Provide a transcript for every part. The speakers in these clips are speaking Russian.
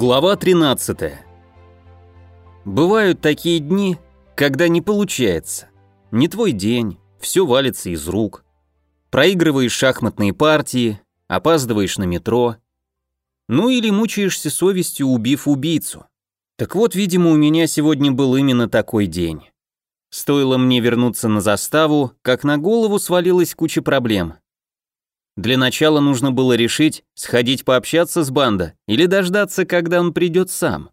Глава 13. Бывают такие дни, когда не получается. Не твой день, все валится из рук. Проигрываешь шахматные партии, опаздываешь на метро. Ну или мучаешься совестью, убив убийцу. Так вот, видимо, у меня сегодня был именно такой день. Стоило мне вернуться на заставу, как на голову свалилась куча проблем. Для начала нужно было решить, сходить пообщаться с банда или дождаться, когда он придет сам.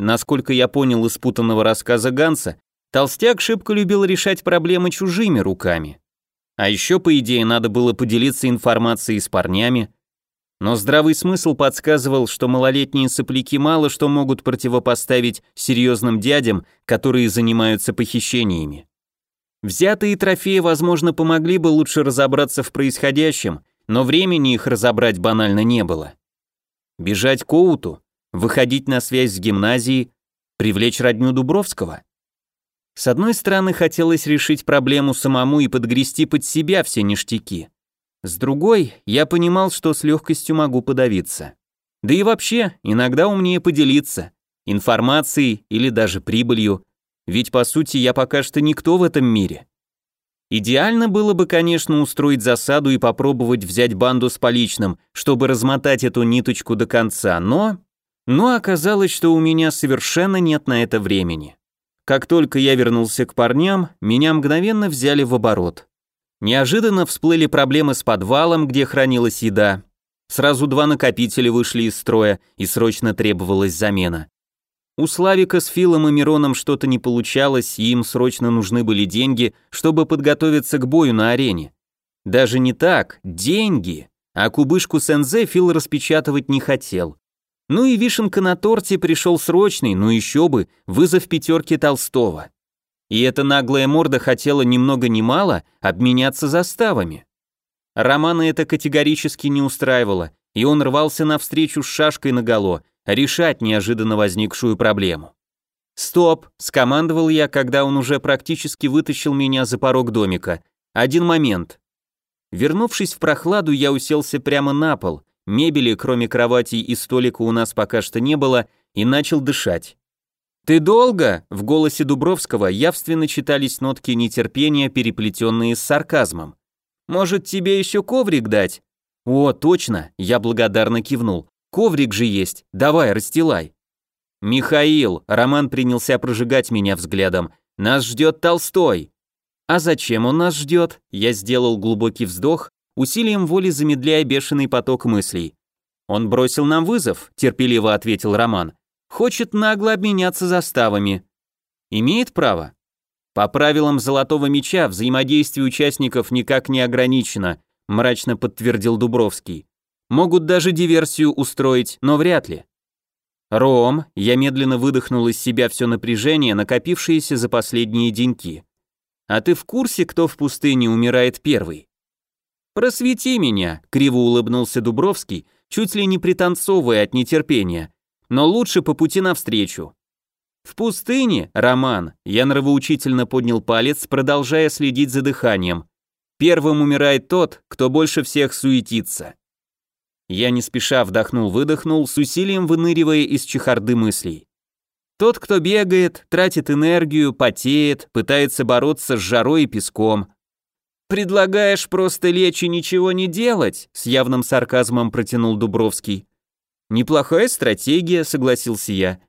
Насколько я понял из путанного рассказа Ганса, толстяк шибко любил решать проблемы чужими руками. А еще, по идее, надо было поделиться информацией с парнями, но здравый смысл подсказывал, что малолетние сопляки мало что могут противопоставить серьезным дядям, которые занимаются похищениями. Взятые трофеи, возможно, помогли бы лучше разобраться в происходящем, но времени их разобрать банально не было. Бежать к Оуту, выходить на связь с гимназией, привлечь родню Дубровского. С одной стороны, хотелось решить проблему самому и подгрести под себя все ништяки. С другой, я понимал, что с легкостью могу подавиться. Да и вообще, иногда умнее поделиться информацией или даже прибылью, ведь по сути я пока что никто в этом мире. Идеально было бы, конечно, устроить засаду и попробовать взять банду с поличным, чтобы размотать эту ниточку до конца, но... Но оказалось, что у меня совершенно нет на это времени. Как только я вернулся к парням, меня мгновенно взяли в оборот. Неожиданно всплыли проблемы с подвалом, где хранилась еда. Сразу два накопителя вышли из строя, и срочно требовалась замена. У Славика с Филом и Мироном что-то не получалось, и им срочно нужны были деньги, чтобы подготовиться к бою на арене. Даже не так, деньги. А кубышку Сензе Фил распечатывать не хотел. Ну и вишенка на торте пришел срочный, ну еще бы, вызов пятерки Толстого. И эта наглая морда хотела ни много ни мало обменяться заставами. Романа это категорически не устраивало, и он рвался навстречу с шашкой наголо, решать неожиданно возникшую проблему. «Стоп!» – скомандовал я, когда он уже практически вытащил меня за порог домика. «Один момент». Вернувшись в прохладу, я уселся прямо на пол, мебели, кроме кровати и столика, у нас пока что не было, и начал дышать. «Ты долго?» – в голосе Дубровского явственно читались нотки нетерпения, переплетенные с сарказмом. «Может, тебе еще коврик дать?» «О, точно!» – я благодарно кивнул. Коврик же есть, давай, расстилай. Михаил, Роман принялся прожигать меня взглядом. Нас ждет Толстой. А зачем он нас ждет? Я сделал глубокий вздох, усилием воли замедляя бешеный поток мыслей. Он бросил нам вызов, терпеливо ответил Роман. Хочет нагло обменяться заставами. Имеет право? По правилам золотого меча взаимодействие участников никак не ограничено, мрачно подтвердил Дубровский. Могут даже диверсию устроить, но вряд ли. Ром, я медленно выдохнул из себя все напряжение, накопившееся за последние деньки. А ты в курсе, кто в пустыне умирает первый? Просвети меня, криво улыбнулся Дубровский, чуть ли не пританцовывая от нетерпения. Но лучше по пути навстречу. В пустыне, Роман, я нравоучительно поднял палец, продолжая следить за дыханием. Первым умирает тот, кто больше всех суетится. Я не спеша вдохнул-выдохнул, с усилием выныривая из чехарды мыслей. Тот, кто бегает, тратит энергию, потеет, пытается бороться с жарой и песком. «Предлагаешь просто лечь и ничего не делать?» с явным сарказмом протянул Дубровский. «Неплохая стратегия», согласился я.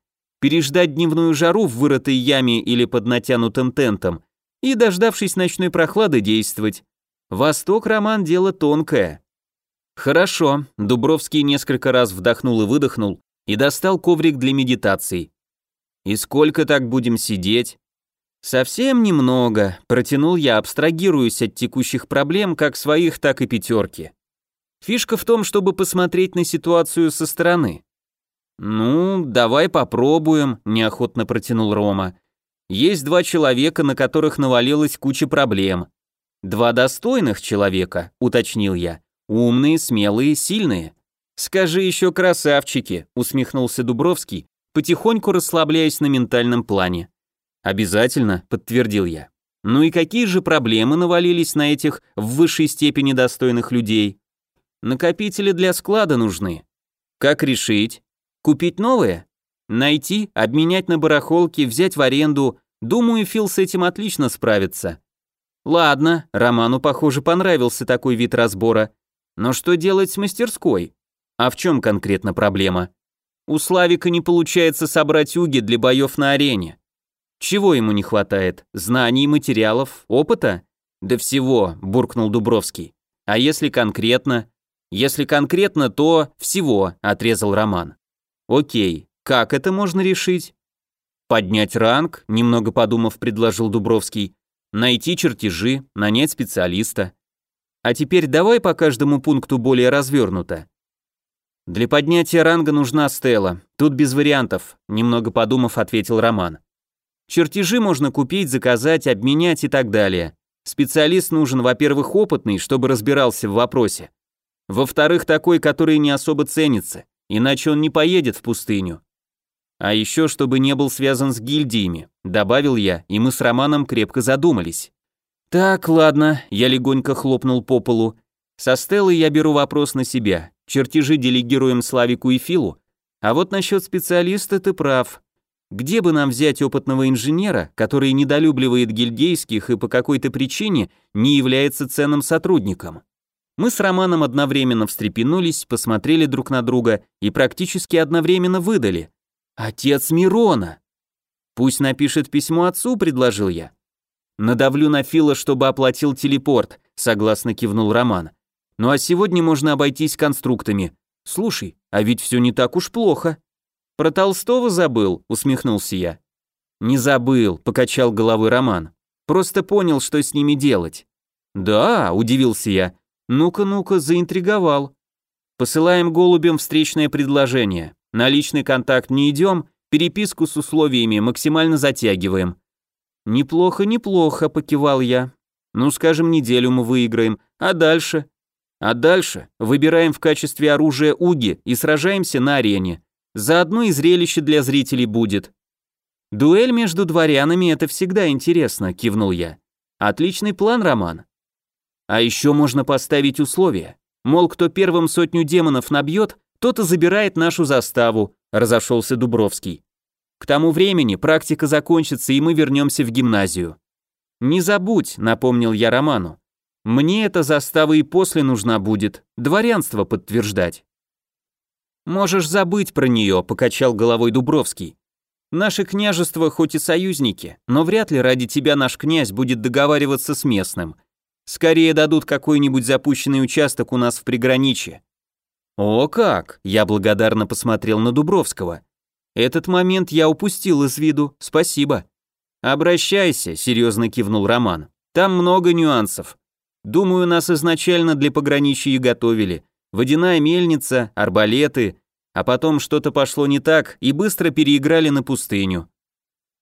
«Переждать дневную жару в вырытой яме или под натянутым тентом и, дождавшись ночной прохлады, действовать. Восток, Роман, дело тонкое». Хорошо. Дубровский несколько раз вдохнул и выдохнул и достал коврик для медитации. И сколько так будем сидеть? Совсем немного, протянул я, абстрагируясь от текущих проблем, как своих, так и пятерки. Фишка в том, чтобы посмотреть на ситуацию со стороны. Ну, давай попробуем, неохотно протянул Рома. Есть два человека, на которых навалилась куча проблем. Два достойных человека, уточнил я. Умные, смелые, сильные. Скажи еще красавчики, усмехнулся Дубровский, потихоньку расслабляясь на ментальном плане. Обязательно, подтвердил я. Ну и какие же проблемы навалились на этих в высшей степени достойных людей? Накопители для склада нужны. Как решить? Купить новое? Найти, обменять на барахолке, взять в аренду. Думаю, Фил с этим отлично справится. Ладно, Роману, похоже, понравился такой вид разбора. Но что делать с мастерской? А в чем конкретно проблема? У Славика не получается собрать уги для боев на арене. Чего ему не хватает? Знаний, материалов, опыта? Да всего, буркнул Дубровский. А если конкретно? Если конкретно, то всего, отрезал Роман. Окей, как это можно решить? Поднять ранг, немного подумав, предложил Дубровский. Найти чертежи, нанять специалиста. А теперь давай по каждому пункту более развернуто. Для поднятия ранга нужна стела. Тут без вариантов, немного подумав, ответил Роман. Чертежи можно купить, заказать, обменять и так далее. Специалист нужен, во-первых, опытный, чтобы разбирался в вопросе. Во-вторых, такой, который не особо ценится, иначе он не поедет в пустыню. А еще, чтобы не был связан с гильдиями, добавил я, и мы с Романом крепко задумались. Так, ладно, я легонько хлопнул по полу. Со Стеллой я беру вопрос на себя. Чертежи делегируем Славику и Филу. А вот насчет специалиста ты прав. Где бы нам взять опытного инженера, который недолюбливает гильдейских и по какой-то причине не является ценным сотрудником? Мы с Романом одновременно встрепенулись, посмотрели друг на друга и практически одновременно выдали. «Отец Мирона!» «Пусть напишет письмо отцу», — предложил я. «Надавлю на Фила, чтобы оплатил телепорт», — согласно кивнул Роман. «Ну а сегодня можно обойтись конструктами. Слушай, а ведь все не так уж плохо». «Про Толстого забыл», — усмехнулся я. «Не забыл», — покачал головой Роман. «Просто понял, что с ними делать». «Да», — удивился я, ну-ка, ну-ка, заинтриговал. Посылаем голубям встречное предложение. На личный контакт не идем, переписку с условиями максимально затягиваем. Неплохо, неплохо, покивал я. Ну, скажем, неделю мы выиграем, а дальше? А дальше выбираем в качестве оружия уги и сражаемся на арене. Заодно и зрелище для зрителей будет. Дуэль между дворянами это всегда интересно, кивнул я. Отличный план, Роман. А еще можно поставить условие. Мол, кто первым сотню демонов набьет, тот и забирает нашу заставу, разошелся Дубровский. К тому времени практика закончится, и мы вернемся в гимназию. Не забудь, напомнил я Роману. Мне эта застава и после нужна будет, дворянство подтверждать. Можешь забыть про нее, покачал головой Дубровский. Наши княжества хоть и союзники, но вряд ли ради тебя наш князь будет договариваться с местным. Скорее дадут какой-нибудь запущенный участок у нас в приграничье. О как! Я благодарно посмотрел на Дубровского. Этот момент я упустил из виду, спасибо. Обращайся, серьезно кивнул Роман. Там много нюансов. Думаю, нас изначально для пограничья готовили. Водяная мельница, арбалеты, а потом что-то пошло не так и быстро переиграли на пустыню.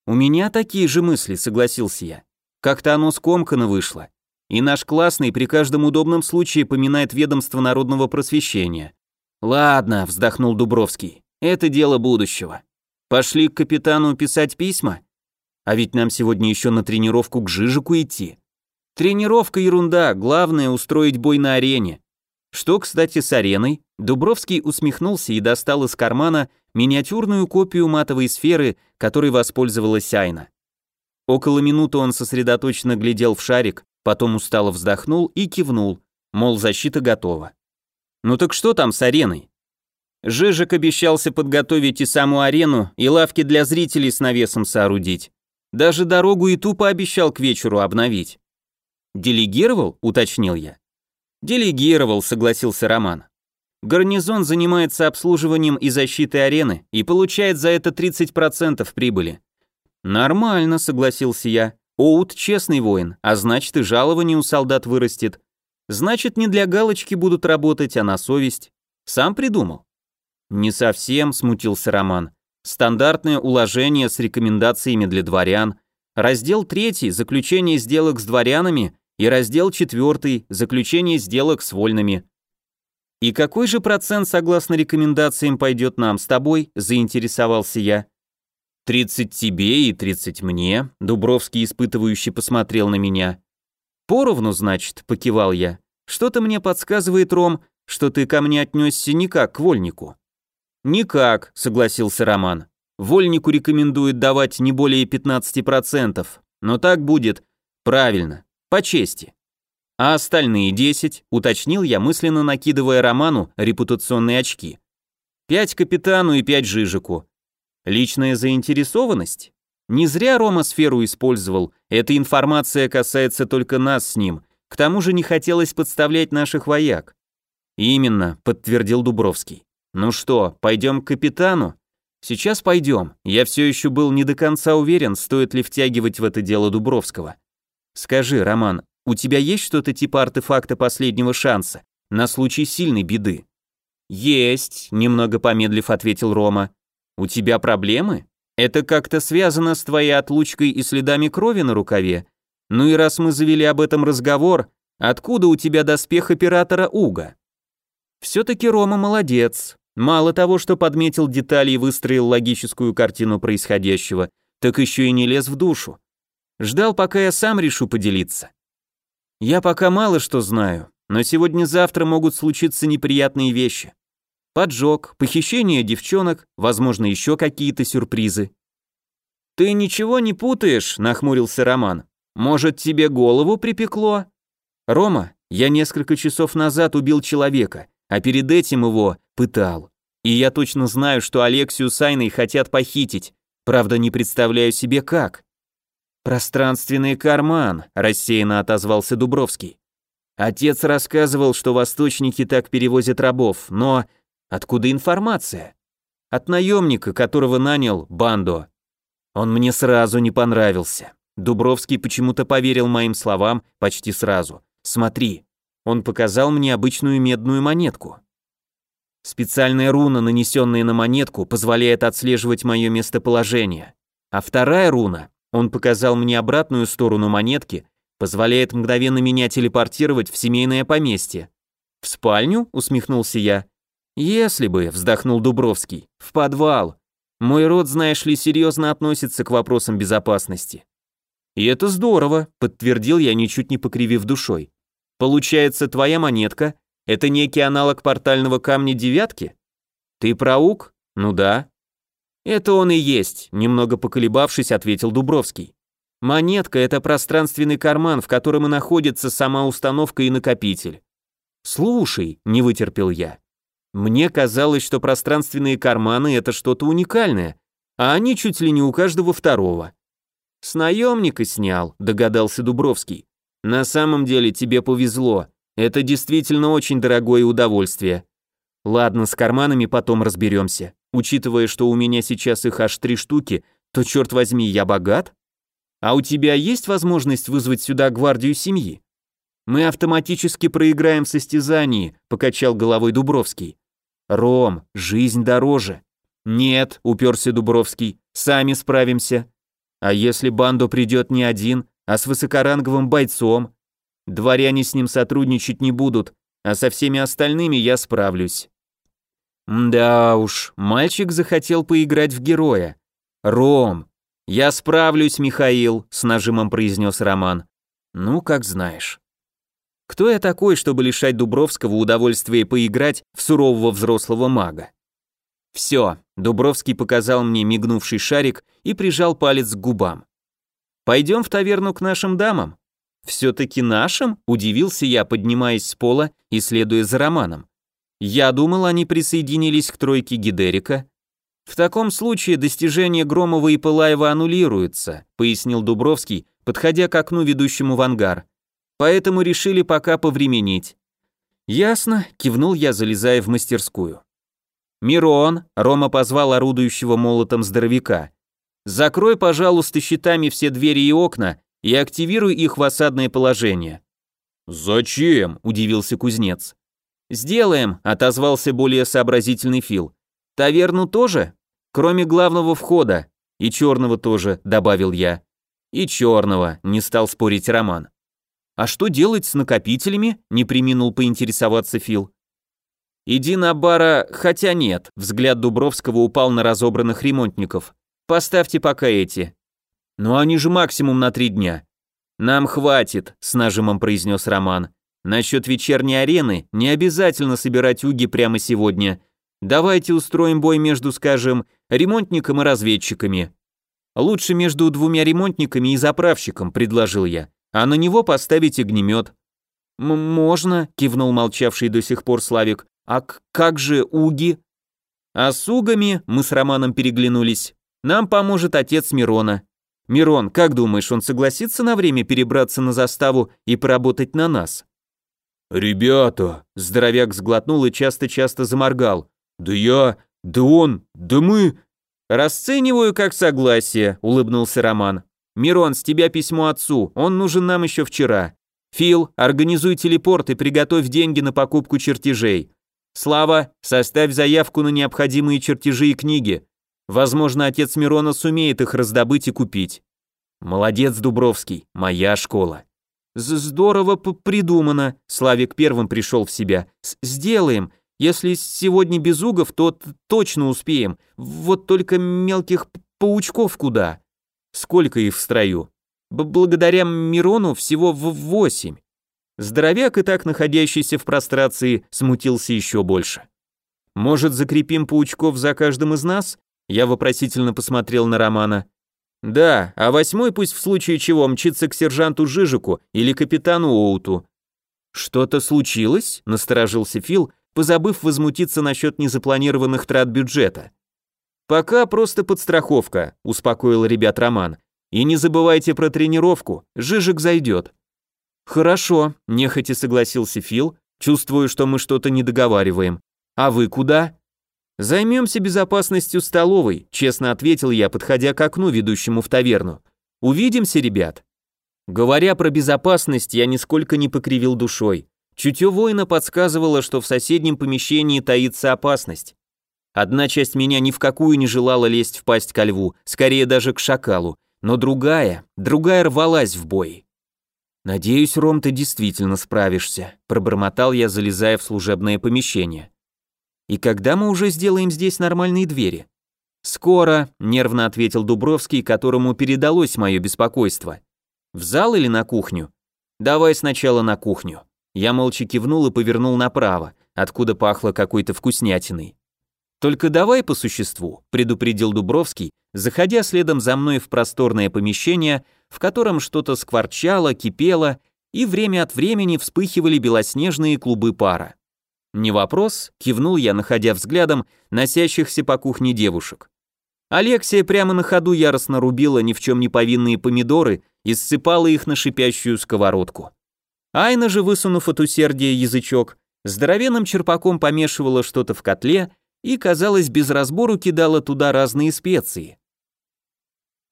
У меня такие же мысли, согласился я. Как-то оно скомкано вышло. И наш классный при каждом удобном случае поминает ведомство народного просвещения. Ладно, вздохнул Дубровский. Это дело будущего. Пошли к капитану писать письма? А ведь нам сегодня еще на тренировку к Жижику идти. Тренировка ерунда, главное устроить бой на арене. Что, кстати, с ареной? Дубровский усмехнулся и достал из кармана миниатюрную копию матовой сферы, которой воспользовалась Айна. Около минуты он сосредоточенно глядел в шарик, потом устало вздохнул и кивнул, мол, защита готова. Ну так что там с ареной? Жижик обещался подготовить и саму арену, и лавки для зрителей с навесом соорудить. Даже дорогу и тупо обещал к вечеру обновить. «Делегировал?» – уточнил я. «Делегировал», – согласился Роман. «Гарнизон занимается обслуживанием и защитой арены и получает за это 30% прибыли». «Нормально», – согласился я. Оут честный воин, а значит и жалование у солдат вырастет. Значит, не для галочки будут работать, а на совесть. Сам придумал? Не совсем, смутился Роман. Стандартное уложение с рекомендациями для дворян. Раздел третий заключение сделок с дворянами и раздел четвертый заключение сделок с вольными. И какой же процент согласно рекомендациям пойдет нам с тобой, заинтересовался я. «Тридцать тебе и тридцать мне», — Дубровский испытывающе посмотрел на меня. «Поровну, значит», — покивал я. «Что-то мне подсказывает, Ром, что ты ко мне отнесся не как к вольнику». «Никак», — согласился Роман. «Вольнику рекомендует давать не более 15%, но так будет правильно, по чести». А остальные 10, уточнил я, мысленно накидывая Роману репутационные очки. Пять капитану и пять Жижику. Личная заинтересованность? Не зря Рома сферу использовал, эта информация касается только нас с ним, к тому же не хотелось подставлять наших вояк. Именно, подтвердил Дубровский. Ну что, пойдем к капитану? Сейчас пойдем. Я все еще был не до конца уверен, стоит ли втягивать в это дело Дубровского. Скажи, Роман, у тебя есть что-то типа артефакта последнего шанса на случай сильной беды? Есть, немного помедлив ответил Рома. У тебя проблемы? Это как-то связано с твоей отлучкой и следами крови на рукаве? Ну и раз мы завели об этом разговор, откуда у тебя доспех оператора Уга? Все-таки Рома молодец. Мало того, что подметил детали и выстроил логическую картину происходящего, так еще и не лез в душу. Ждал, пока я сам решу поделиться. Я пока мало что знаю, но сегодня-завтра могут случиться неприятные вещи. Поджог, похищение девчонок, возможно, еще какие-то сюрпризы. «Ты ничего не путаешь?» – нахмурился Роман. «Может, тебе голову припекло?» «Рома, я несколько часов назад убил человека, а перед этим его пытал. И я точно знаю, что Алексию с Айной хотят похитить, правда, не представляю себе как». «Пространственный карман», – рассеянно отозвался Дубровский. Отец рассказывал, что восточники так перевозят рабов, но Откуда информация? От наемника, которого нанял Бандо. Он мне сразу не понравился. Дубровский почему-то поверил моим словам почти сразу. Смотри, он показал мне обычную медную монетку. Специальная руна, нанесенная на монетку, позволяет отслеживать мое местоположение. А вторая руна, он показал мне обратную сторону монетки, позволяет мгновенно меня телепортировать в семейное поместье. «В спальню?» — усмехнулся я. «Если бы», — вздохнул Дубровский, — «в подвал. Мой род, знаешь ли, серьезно относится к вопросам безопасности». «И это здорово», — подтвердил я, ничуть не покривив душой. «Получается, твоя монетка — это некий аналог портального камня девятки? Ты праук? Ну да». «Это он и есть», — немного поколебавшись, ответил Дубровский. «Монетка — это пространственный карман, в котором и находится сама установка и накопитель». «Слушай», — не вытерпел я, мне казалось, что пространственные карманы — это что-то уникальное, а они чуть ли не у каждого второго. «С наемника снял», — догадался Дубровский. «На самом деле тебе повезло. Это действительно очень дорогое удовольствие. Ладно, с карманами потом разберемся. Учитывая, что у меня сейчас их аж три штуки, то, черт возьми, я богат? А у тебя есть возможность вызвать сюда гвардию семьи? Мы автоматически проиграем в состязании, покачал головой Дубровский. «Ром, жизнь дороже». «Нет», — уперся Дубровский, — «сами справимся». «А если Бандо придет не один, а с высокоранговым бойцом? Дворяне с ним сотрудничать не будут, а со всеми остальными я справлюсь». Да уж, мальчик захотел поиграть в героя. «Ром, я справлюсь, Михаил», — с нажимом произнес Роман. «Ну, как знаешь». Кто я такой, чтобы лишать Дубровского удовольствия поиграть в сурового взрослого мага? Все, Дубровский показал мне мигнувший шарик и прижал палец к губам. Пойдем в таверну к нашим дамам. Все-таки нашим? Удивился я, поднимаясь с пола и следуя за Романом. Я думал, они присоединились к тройке Гидерика. В таком случае достижения Громова и Пылаева аннулируются, пояснил Дубровский, подходя к окну, ведущему в ангар поэтому решили пока повременить. Ясно, кивнул я, залезая в мастерскую. Мирон, Рома позвал орудующего молотом здоровяка. Закрой, пожалуйста, щитами все двери и окна и активируй их в осадное положение. Зачем? удивился кузнец. Сделаем, отозвался более сообразительный Фил. Таверну тоже? Кроме главного входа. И черного тоже, добавил я. И черного, не стал спорить Роман. «А что делать с накопителями?» — не приминул поинтересоваться Фил. «Иди на бара, хотя нет», — взгляд Дубровского упал на разобранных ремонтников. «Поставьте пока эти». «Но они же максимум на три дня». «Нам хватит», — с нажимом произнес Роман. «Насчет вечерней арены не обязательно собирать уги прямо сегодня. Давайте устроим бой между, скажем, ремонтником и разведчиками. Лучше между двумя ремонтниками и заправщиком, предложил я, а на него поставить огнемет. «Можно», — кивнул молчавший до сих пор Славик. «А как же уги?» «А с угами мы с Романом переглянулись. Нам поможет отец Мирона. Мирон, как думаешь, он согласится на время перебраться на заставу и поработать на нас?» «Ребята!» — здоровяк сглотнул и часто-часто заморгал. «Да я... да он... да мы...» «Расцениваю как согласие», — улыбнулся Роман. «Мирон, с тебя письмо отцу, он нужен нам еще вчера. Фил, организуй телепорт и приготовь деньги на покупку чертежей. Слава, составь заявку на необходимые чертежи и книги. Возможно, отец Мирона сумеет их раздобыть и купить. Молодец, Дубровский, моя школа. Здорово придумано. Славик первым пришел в себя. С Сделаем. Если сегодня без угов, то точно успеем. Вот только мелких паучков куда? Сколько их в строю? Б благодаря Мирону всего в восемь. Здоровяк, и так находящийся в прострации, смутился еще больше. «Может, закрепим паучков за каждым из нас?» Я вопросительно посмотрел на Романа. Да, а восьмой пусть в случае чего мчится к сержанту Жижику или капитану Оуту. Что-то случилось? Насторожился Фил, позабыв возмутиться насчет незапланированных трат бюджета. Пока просто подстраховка, успокоил ребят Роман. И не забывайте про тренировку, Жижик зайдет. Хорошо, нехотя согласился Фил, чувствую, что мы что-то не договариваем. А вы куда? «Займемся безопасностью столовой», — честно ответил я, подходя к окну, ведущему в таверну. «Увидимся, ребят». Говоря про безопасность, я нисколько не покривил душой. Чутье воина подсказывало, что в соседнем помещении таится опасность. Одна часть меня ни в какую не желала лезть в пасть ко льву, скорее даже к шакалу, но другая, другая рвалась в бой. «Надеюсь, Ром, ты действительно справишься», — пробормотал я, залезая в служебное помещение. И когда мы уже сделаем здесь нормальные двери? Скоро, нервно ответил Дубровский, которому передалось мое беспокойство. В зал или на кухню? Давай сначала на кухню. Я молча кивнул и повернул направо, откуда пахло какой-то вкуснятиной. Только давай по существу, предупредил Дубровский, заходя следом за мной в просторное помещение, в котором что-то скворчало, кипело, и время от времени вспыхивали белоснежные клубы пара. «Не вопрос», — кивнул я, находя взглядом носящихся по кухне девушек. Алексия прямо на ходу яростно рубила ни в чем не повинные помидоры и ссыпала их на шипящую сковородку. Айна же, высунув от усердия язычок, здоровенным черпаком помешивала что-то в котле и, казалось, без разбору кидала туда разные специи.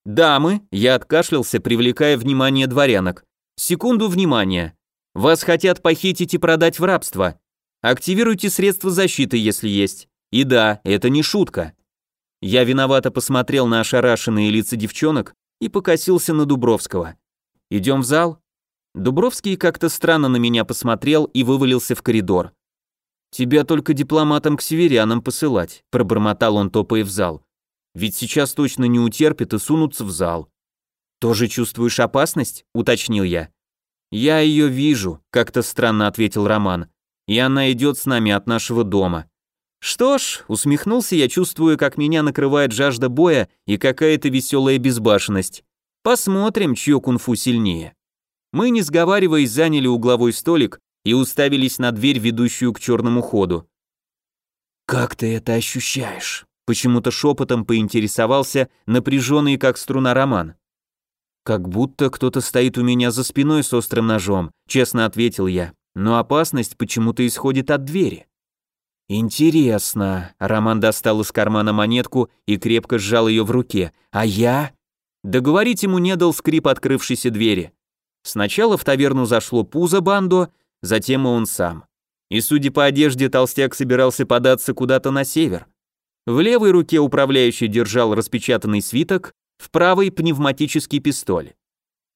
«Дамы», — я откашлялся, привлекая внимание дворянок, — «секунду внимания. Вас хотят похитить и продать в рабство. Активируйте средства защиты, если есть. И да, это не шутка. Я виновато посмотрел на ошарашенные лица девчонок и покосился на Дубровского. Идем в зал? Дубровский как-то странно на меня посмотрел и вывалился в коридор. «Тебя только дипломатам к северянам посылать», – пробормотал он, топая в зал. «Ведь сейчас точно не утерпит и сунутся в зал». «Тоже чувствуешь опасность?» – уточнил я. «Я ее вижу», – как-то странно ответил Роман и она идет с нами от нашего дома. Что ж, усмехнулся я, чувствуя, как меня накрывает жажда боя и какая-то веселая безбашенность. Посмотрим, чье кунг-фу сильнее. Мы, не сговариваясь, заняли угловой столик и уставились на дверь, ведущую к черному ходу. «Как ты это ощущаешь?» Почему-то шепотом поинтересовался напряженный, как струна Роман. «Как будто кто-то стоит у меня за спиной с острым ножом», честно ответил я но опасность почему-то исходит от двери. Интересно. Роман достал из кармана монетку и крепко сжал ее в руке. А я? Договорить ему не дал скрип открывшейся двери. Сначала в таверну зашло пузо бандо, затем и он сам. И, судя по одежде, толстяк собирался податься куда-то на север. В левой руке управляющий держал распечатанный свиток, в правой пневматический пистоль.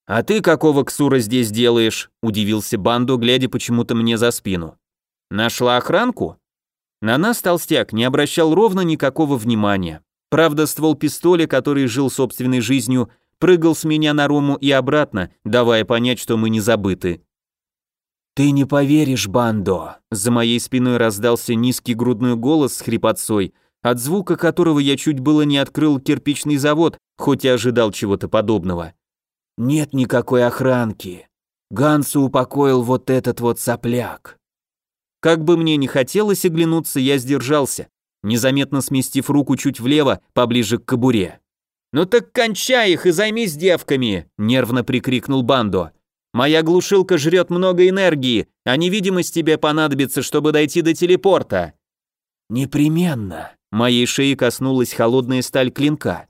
«А ты какого ксура здесь делаешь?» – удивился Банду, глядя почему-то мне за спину. «Нашла охранку?» На нас толстяк не обращал ровно никакого внимания. Правда, ствол пистоля, который жил собственной жизнью, прыгал с меня на Рому и обратно, давая понять, что мы не забыты. «Ты не поверишь, Бандо!» За моей спиной раздался низкий грудной голос с хрипотцой, от звука которого я чуть было не открыл кирпичный завод, хоть и ожидал чего-то подобного. «Нет никакой охранки. Гансу упокоил вот этот вот сопляк». Как бы мне не хотелось оглянуться, я сдержался, незаметно сместив руку чуть влево, поближе к кобуре. «Ну так кончай их и займись девками!» – нервно прикрикнул Бандо. Моя глушилка жрет много энергии, а невидимость тебе понадобится, чтобы дойти до телепорта». «Непременно». Моей шеи коснулась холодная сталь клинка.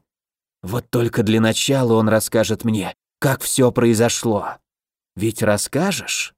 «Вот только для начала он расскажет мне, как все произошло. Ведь расскажешь?»